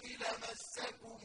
لَمَسَّكُمْ